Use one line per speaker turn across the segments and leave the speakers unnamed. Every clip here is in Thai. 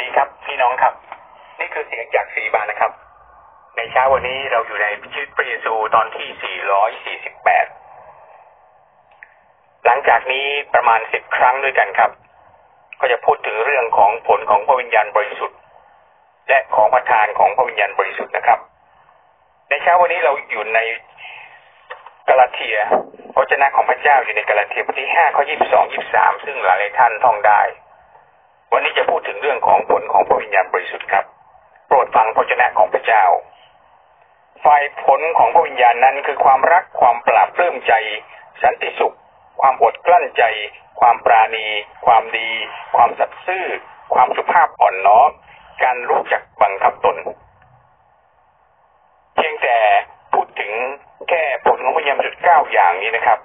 ดีครับพี่น้องครับ นี่คือเสียงจากสีบานนะครับ ในเช้าวันนี้เราอยู่ในชีวิตพระเยซูตอนที่ 448 หลังจากนี้ประมาณสิบครั้งด้วยกันครับ ก็จะพูดถึงเรื่องของผลของพระวิญญาณบริสุทธิ์ และของประทานของพระวิญญาณบริสุทธิ์นะครับ ในเช้าวันนี้เราอยู่ในกาลาเทียพระเจ้าของพระเจ้าอยู่ในกาลาเทียบทที่ห้าข้อยี่สิบสองยี่สิบสามซึ่งหลายท่านท่องได้ วันนี้จะพูดถึงเรื่องของผลของพระวิญญาณบริสุทธิ์ครับ โปรดฟังพระเจ้าของพระเจ้าฝ่ายผลของพระวิญญาณนั้นคือความรักความปราบปลื้มใจ สันติสุข ความอดกลั้นใจ ความปราณี ความดี ความสัตย์ซื่อ ความสุภาพอ่อนน้อมการรู้จักบังคับตน เพียงแต่พูดถึงแค่ผลของพระยามจุดเก้าอย่างนี้นะครับ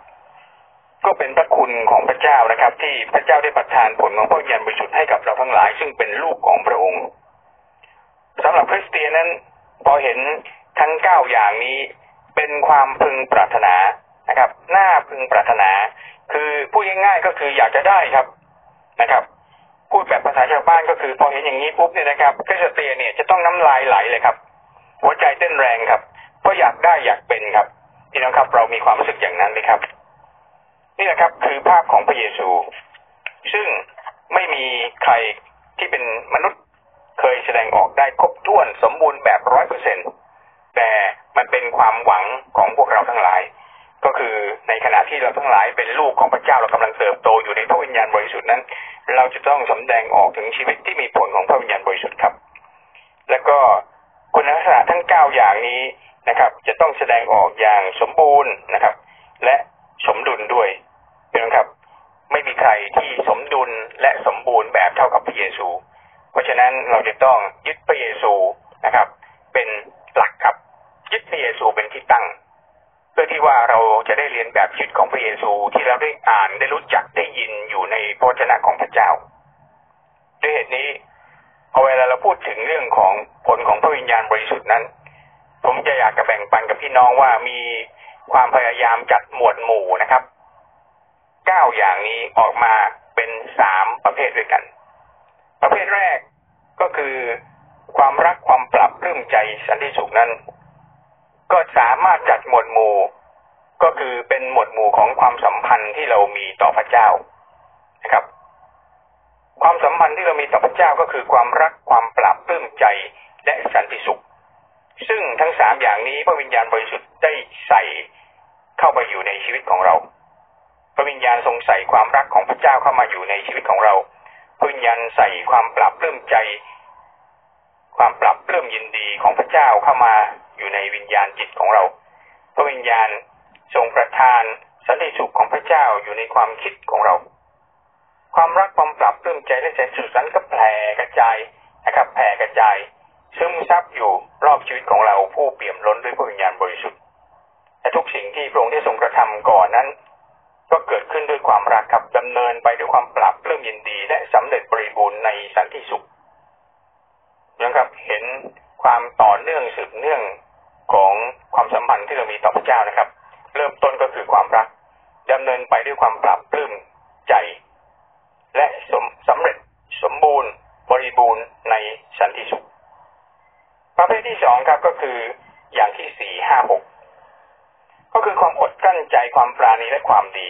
ก็เป็นพระคุณของพระเจ้านะครับ ที่พระเจ้าได้ประทานผลของพระวิญาณบริสุทธิ์ให้กับเราทั้งหลาย ซึ่งเป็นลูกของพระองค์สำหรับคริสเตียนนั้น พอเห็นทั้งเก้าอย่างนี้เป็นความพึงปรารถนานะครับน่าพึงปรารถนา คือพูดง่ายๆก็คืออยากจะได้ครับนะครับ พูดแบบภาษาชาวบ้านก็คือพอเห็นอย่างนี้ปุ๊บเนี่ยนะครับคริสเตียนเนี่ยจะต้องน้ำลายไหลเลยครับ หัวใจเต้นแรงครับเพราะอยากได้อยากเป็นครับพี่น้องครับ เรามีความรู้สึกอย่างนั้นไหมครับ นี่นะครับคือภาพของพระเยซู ซึ่งไม่มีใครที่เป็นมนุษย์เคยแสดงออกได้ครบถ้วนสมบูรณ์แบบร้อยเปอร์เซ็นแต่มันเป็นความหวังของพวกเราทั้งหลาย ก็คือในขณะที่เราทั้งหลายเป็นลูกของพระเจ้าเรากำลังเติบโตอยู่ในพระวิญญาณบริสุทธิ์นั้น เราจะต้องสำแดงออกถึงชีวิตที่มีผลของพระวิญญาณบริสุทธิ์ครับ แล้วก็คุณลักษณะทั้งเก้าอย่างนี้นะครับ จะต้องแสดงออกอย่างสมบูรณ์นะครับ และสมดุลด้วย ไม่มีใครที่สมดุลและสมบูรณ์แบบเท่ากับพระเยซู เพราะฉะนั้นเราจะต้องยึดพระเยซูนะครับ เป็นหลักครับยึดพระเยซูเป็นที่ตั้ง เพื่อที่ว่าเราจะได้เรียนแบบชีวิตของพระเยซูที่เราได้อ่านได้รู้จักได้ยินอยู่ในพระวจนะของพระเจ้า ด้วยเหตุนี้พอเวลาเราพูดถึงเรื่องของผลของพระวิญญาณบริสุทธิ์นั้น ผมจะอยากจะแบ่งปันกับพี่น้องว่ามีความพยายามจัดหมวดหมู่นะครับ เก้าอย่างนี้ออกมาเป็นสามประเภทด้วยกัน ประเภทแรกก็คือความรักความปรับรื่มใจสันติสุขนั้น ก็สามารถจัดหมวดหมู่ ก็คือเป็นหมวดหมู่ของความสัมพันธ์ที่เรามีต่อพระเจ้านะครับ ความสัมพันธ์ที่เรามีต่อพระเจ้าก็คือความรักความปรับรื่มใจและสันติสุข ซึ่งทั้งสามอย่างนี้พระวิญญาณบริสุทธิ์าเข้ามาอยู่ในชีวิตของเราพระวิญญาณใส่ความปรับเริ่มใจ ความปรับเริ่มยินดีของพระเจ้าเข้ามาอยู่ในวิญญาณจิตของเรา พระวิญญาณทรงประทานสันติสุขของพระเจ้าอยู่ในความคิดของเรา ความรักความปรับเริ่มใจและแสนสุดสันก็แผ่กระจายนะครับแผ่กระจายซึมซับอยู่รอบชีวิตของเราผู้เปี่ยมล้นด้วยพระวิญญาณบริสุทธิ์และทุกสิ่งที่พระองค์ได้ทรงกระทำก่อนนั้น ก็เกิดขึ้นด้วยความรักครับดำเนินไปด้วยความปรับเรื่มยินดี และสำเร็จบริบูรณ์ในสันติสุขนะครับเห็นความต่อเนื่องสืบเนื่องของความสัมพันธ์ที่เรามีต่อพระเจ้านะครับ เริ่มต้นก็คือความรักดำเนินไปด้วยความปรับปลื้มใจ และสมสำเร็จสมบูรณ์บริบูรณ์ในสันติสุข ประเภทที่สองครับก็คืออย่างที่สี่ห้าหกก็คือความอดกลั้นใจความปราณีและ ความดี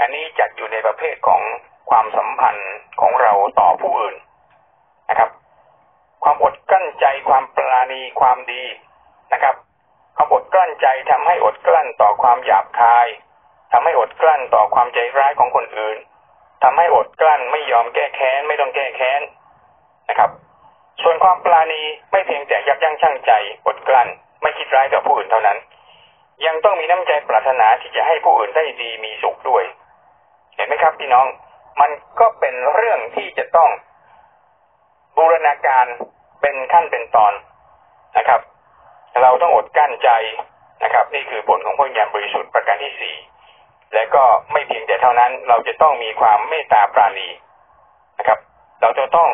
อันนี้จัดอยู่ในประเภทของความสัมพันธ์ของเราต่อผู้อื่นนะครับ ความอดกลั้นใจความปราณีความดีนะครับความอดกลั้นใจทำให้อดกลั้นต่อความหยาบคายทำให้อดกลั้นต่อความใจร้ายของคนอื่นทำให้อดกลั้นไม่ยอมแก้แค้นไม่ต้องแก้แค้นนะครับ ส่วนความปราณีไม่เพียงแต่ยับยั้งชั่งใจ อดกลั้นไม่คิดร้ายต่อผู้อื่นเท่านั้น ยังต้องมีน้ำใจปรารถนาที่จะให้ผู้อื่นได้ดีมีสุขด้วย เห็นไหมครับพี่น้อง มันก็เป็นเรื่องที่จะต้องบูรณาการเป็นขั้นเป็นตอนนะครับ เราต้องอดกั้นใจนะครับ นี่คือผลของพระญาณบริสุทธิ์ประการที่สี่และก็ไม่เพียงแต่เท่านั้น เราจะต้องมีความเมตตาปราณีนะครับ เราจะต้อง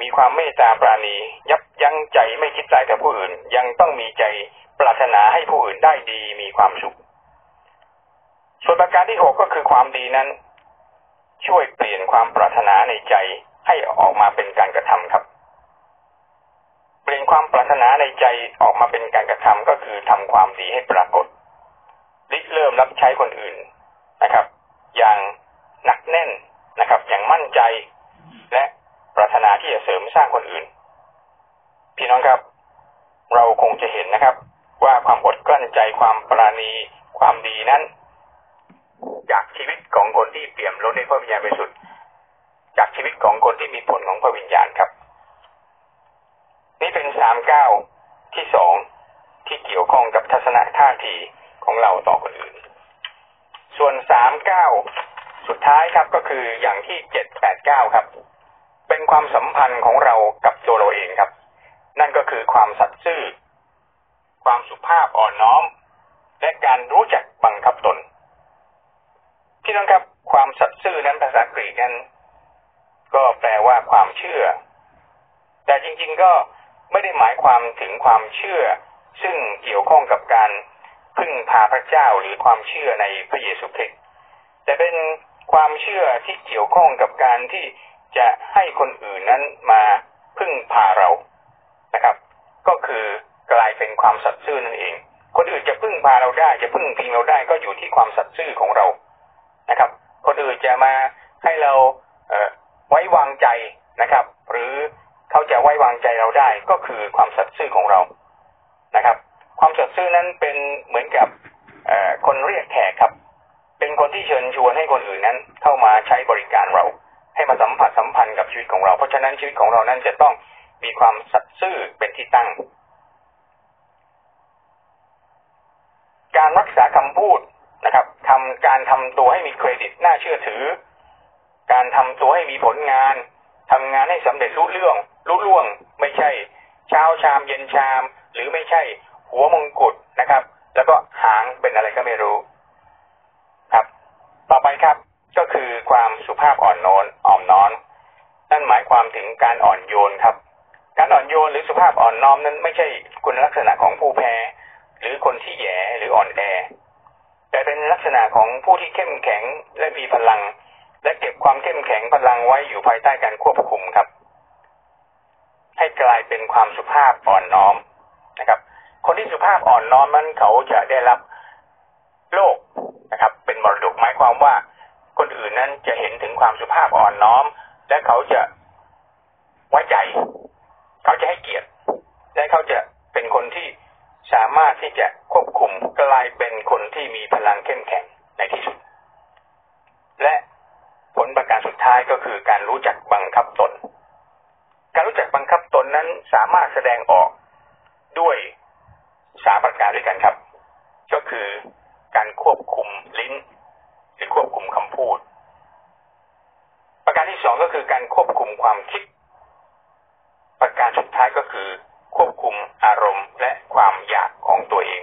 มีความเมตตาปราณี ยับยั้งใจไม่คิดร้ายกับผู้อื่น ยังต้องมีใจ ปรารถนาให้ผู้อื่นได้ดีมีความสุข ส่วนประการที่หกก็คือความดีนั้น ช่วยเปลี่ยนความปรารถนาในใจให้ออกมาเป็นการกระทำครับ เปลี่ยนควารถนาในใจออกมาเป็นการกระทำก็คือทำความดีให้ปรากฏริเริ่มรับใช้คนอื่นนะครับ อย่างหนักแน่นนะครับ อย่างมั่นใจและปรารถนาที่จะเสริมสร้างคนอื่น พี่น้องครับ เราคงจะเห็นนะครับ ว่าความอดกลั้นใจความปราณีความดีนั้น จากชีวิตของคนที่เปี่ยมล้นด้วยพระวิญญาณบริสุทธิ์จากชีวิตของคนที่มีผลของพระวิญญาณครับ นี่เป็นสามเก้าที่สองที่เกี่ยวข้องกับทัศนท่าทีของเราต่อคนอื่น ส่วนสามเก้าสุดท้ายครับก็คืออย่างที่เจ็ดแปดเก้าครับ เป็นความสัมพันธ์ของเรากับตัวเราเองครับ นั่นก็คือความสัตย์ซื่อ ความสุภาพอ่อนน้อม และการรู้จักบังคับตน พี่น้องครับความสัตย์ซื่อนั้นภาษากรีกนั้น ก็แปลว่าความเชื่อ แต่จริงๆก็ไม่ได้หมายความถึงความเชื่อ ซึ่งเกี่ยวข้องกับการพึ่งพาพระเจ้าหรือความเชื่อในพระเยซูคริสต์แต่เป็นความเชื่อที่เกี่ยวข้องกับการที่จะให้คนอื่นนั้นมาพึ่งพาเรานะครับ ก็คือ กลายเป็นความสัตย์ซื่อนั่นเอง คนอื่นจะพึ่งพาเราได้จะพึ่งพิงเราได้ก็อยู่ที่ความสัตย์ซื่อของเรานะครับ คนอื่นจะมาให้เราเไว้วางใจนะครับ หรือเขาจะไว้วางใจเราได้ก็คือความสัตย์ซื่อของเรานะครับ ความสัตย์ซื่อนั้นเป็นเหมือนกับคนเรียกแขกครับ เป็นคนที่เชิญชวนให้คนอื่นนั้น เข้ามาใช้บริการเรา ให้มาสัมผัสสัมพันธ์กับชีวิตของเรา เพราะฉะนั้นชีวิตของเรานั้นจะต้องมีความสัตย์ซื่อเป็นที่ตั้ง การรัก ษาคำพูดนะครับทำการทำตัวให้มีเครดิตน่าเชื่อถือ การทำตัวให้มีผลงานทำงานให้สำเร็จรุ่เรื่องรุ่ล่วง ไม่ใช่ เช้าชามเย็นชาม หรือไม่ใช่ หัวมงกุฎนะครับ แล้วก็หางเป็นอะไรก็ไม่รู้ ครับ ต่อไปครับ ก็คือความสุภาพอ่อนโนนอ่อมน้อนนั่นหมายความถึงการอ่อนโยนครับ การอ่อนโยนหรือสุภาพอ่อนน้อมนั้นไม่ใช่คุณลักษณะของผู้แพ้ หรือคนที่แย่หรืออ่อนแอ แต่เป็นลักษณะของผู้ที่เข้มแข็งและมีพลัง และเก็บความเข้มแข็งพลังไว้อยู่ภายใต้การควบคุมครับ ให้กลายเป็นความสุภาพอ่อนน้อมนะครับ คนที่สุภาพอ่อนน้อมนั้นเขาจะได้รับโลกนะครับ เป็นมรดกหมายความว่า คนอื่นนั้นจะเห็นถึงความสุภาพอ่อนน้อม และเขาจะไว้ใจ เขาจะให้เกียรติและเขาจะเป็นคนที่ สามารถที่จะควบคุมกลายเป็นคนที่มีพลังเข้มแข็งในที่สุด และผลประการสุดท้ายก็คือการรู้จักบังคับตน การรู้จักบังคับตนนั้นสามารถแสดงออกด้วยสาประการด้วยกันครับ ก็คือการควบคุมลิ้น หรือควบคุมคำพูด ประการที่สองก็คือการควบคุมความคิด ประการสุดท้ายก็คือ ควบคุมอารมณ์และความอยากของตัวเอง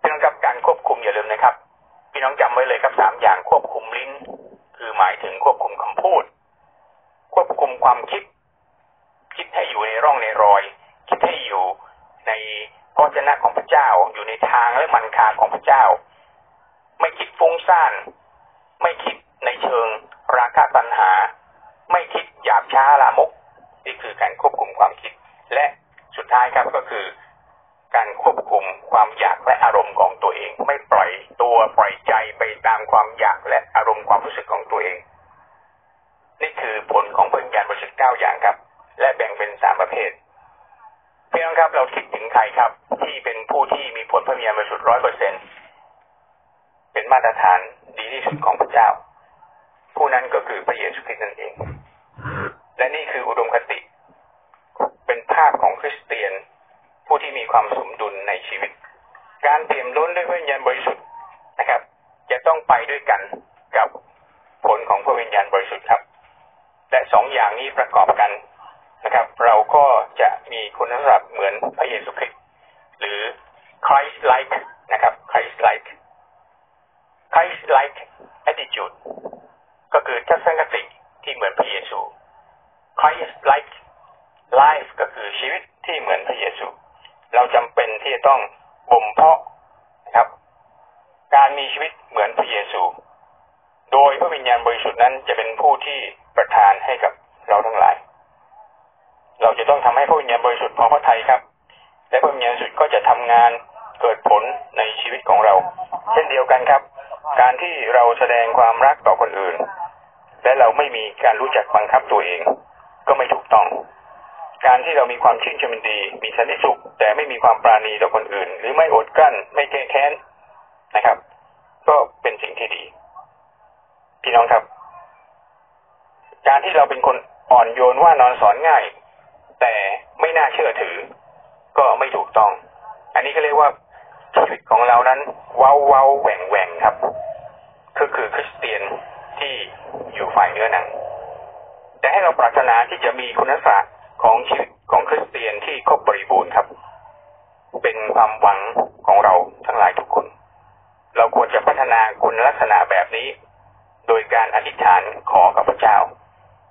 พี่น้องกับการควบคุมอย่าลืมนะครับ พี่น้องจำไว้เลยครับสามอย่างควบคุมลิ้น คือหมายถึงควบคุมคำพูด ควบคุมความคิด คิดให้อยู่ในร่องในรอย คิดให้อยู่ในพระเจ้าของพระเจ้าอยู่ในทางและมันคาของพระเจ้า ไม่คิดฟุ้งซ่าน ไม่คิดในเชิง ราคะตัณหา ไม่คิดหยาบช้าลามก นี่คือการควบคุมความคิด และสุดท้ายครับก็คือ การควบคุมความอยากและอารมณ์ของตัวเอง ไม่ปล่อยตัวปล่อยใจไปตามความอยากและอารมณ์ความรู้สึกของตัวเอง นี่คือผลของพลังงานบริสุทธิ์เก้าอย่างครับ และแบ่งเป็นสามประเภทเพี่น้องครับเราคิดถึงใครครับ ที่เป็นผู้ที่มีผลพลังงานบริสุทธิ์ร้อยเปอร์เซ็นเป็นมาตรฐานดีที่สุดของพระเจ้า ผู้นั้นก็คือพระเยซูคริสต์นั่นเอง และนี่คืออุดมคติ ภาพของคริสเตียน ผู้ที่มีความสมดุลในชีวิต การเตรียมล้นด้วยพระวิญญาณบริสุทธิ์นะครับ จะต้องไปด้วยกันกับผลของพระวิญญาณบริสุทธิ์ครับ และสองอย่างนี้ประกอบกันนะครับ เราก็จะมีคุณลักษณะเหมือนพระเยซูคริสต์หรือ Christ-like นะครับ Christ-like Christ-like attitude ก็คือทัศนคติที่เหมือนพระเยซู Christ-like life ก็คือชีวิตที่เหมือนพระเยซู เราจำเป็นที่จะต้องบ่มเพาะนะครับ การมีชีวิตเหมือนพระเยซู โดยพระวิญญาณบริสุทธิ์นั้นจะเป็นผู้ที่ประทานให้กับเราทั้งหลาย เราจะต้องทำให้ให้พระวิญญาณบริสุทธิ์พอพระทัยครับ และพระวิญญาณบริสุทธิ์ก็จะทำงานเกิดผลในชีวิตของเรา เช่นเดียวกันครับ การที่เราแสดงความรักต่อคนอื่น และเราไม่มีการรู้จักบังคับตัวเอง ก็ไม่ถูกต้อง การที่เรามีความชื่นชมินดี มีสันติสุข แต่ไม่มีความปราณีต่อคนอื่น หรือไม่อดกั้น ไม่แก้แค้นนะครับ ก็เป็นสิ่งที่ดี พี่น้องครับ การที่เราเป็นคนอ่อนโยนว่านอนสอนง่าย แต่ไม่น่าเชื่อถือ ก็ไม่ถูกต้อง อันนี้ก็เรียกว่าชีวิตของเรานั้นเว้าเว้าแหว่งแหว่งครับ ก็คือคริสเตียนที่อยู่ฝ่ายเนื้อหนังแต่ให้เราปรารถนาที่จะมีคุณลักษณะ ของชีวิตของคริสเตียนที่ครบบริบูรณ์ครับ เป็นความหวังของเราทั้งหลายทุกคน เราควรจะพัฒนาคุณลักษณะแบบนี้ โดยการอธิษฐานขอกับพระเจ้า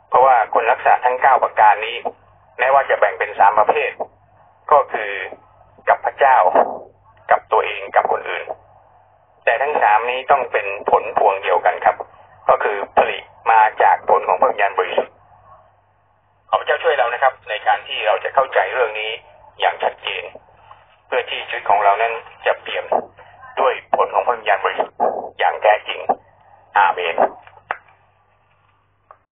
เพราะว่าคุณลักษณะทั้งเก้าประการนี้ แม้ว่าจะแบ่งเป็นสามประเภท ก็คือกับพระเจ้า กับตัวเองกับคนอื่น แต่ทั้งสามนี้ต้องเป็นผลพวงเดียวกันครับ ก็คือผลิตมาจากผลของพระวิญญาณบริสุทธิ์ ขอพระเจ้าช่วยเรานะครับ ในการที่เราจะเข้าใจเรื่องนี้อย่างชัดเจน เพื่อที่ชีวิตของเรานั้นจะเปลี่ยนด้วยผลของพระวิญญาณบริสุทธิ์อย่างแท้จริงอาเมน